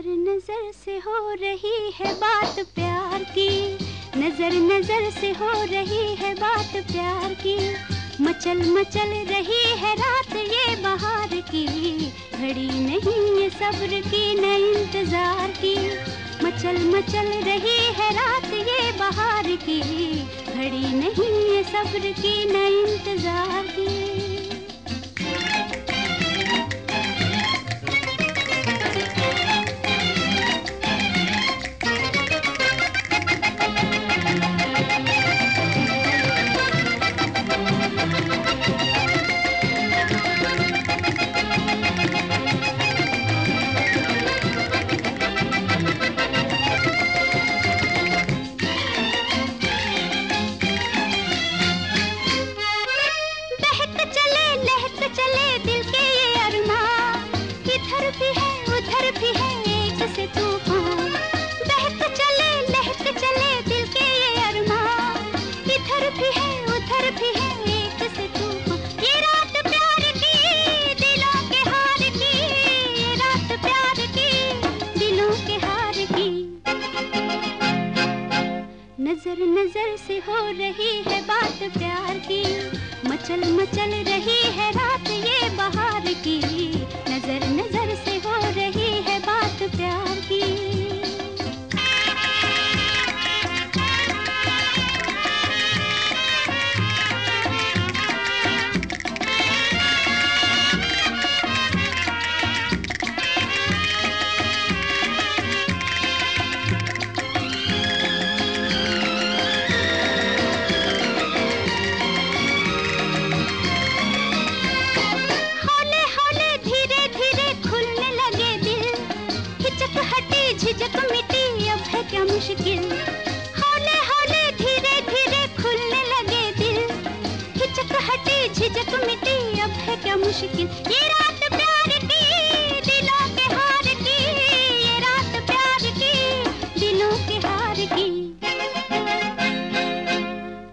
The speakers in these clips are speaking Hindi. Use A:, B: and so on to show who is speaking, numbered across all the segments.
A: नज़र नज़र से हो रही है बात प्यार की। नज़र नज़र से हो रही है बात प्यार की। मचल मचल रही है रात ये बहार की। घड़ी नहीं ये सब्र की, न इंतज़ार की। मचल मचल रही है रात ये बहार की। घड़ी नहीं ये सब्र की, न इंतज़ार की। नज़र नज़र से हो रही है बात प्यार की। मचल मचल मुश्किल हौले हौले धीरे धीरे खुलने लगे दिल। हिचक हटी, झिझक मिटी, अब है क्या मुश्किल? ये रात प्यार की, दिलों के हार की। ये रात प्यार की, दिलों के हार की।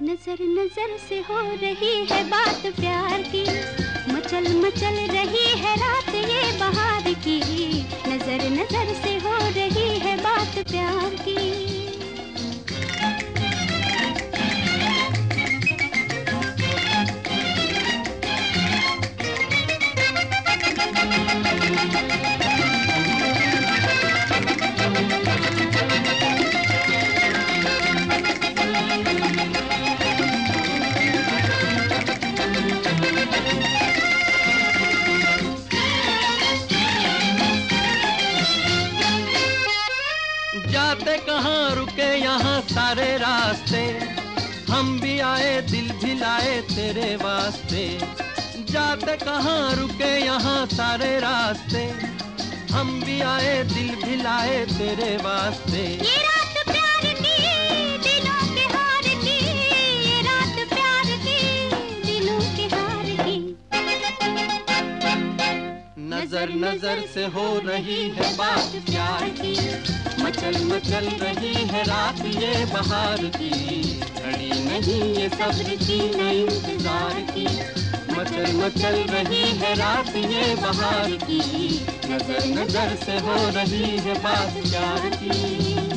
A: नज़र नज़र से हो रही है बात प्यार की। मचल मचल रही है रात ये बहार की।
B: जाते कहाँ रुके यहाँ सारे रास्ते? हम भी आए, दिल भी लाए तेरे वास्ते। जाते कहाँ रुके यहाँ सारे रास्ते? हम भी आए, दिल भी लाए तेरे वास्ते। नज़र नज़र से हो रही है बात प्यार की। मचल मचल रही है रात ये बहार की। घड़ी नहीं ये सब्र की, न इंतज़ार की। मचल मचल रही है रात ये बहार की। नज़र नज़र से हो रही है बात प्यार की।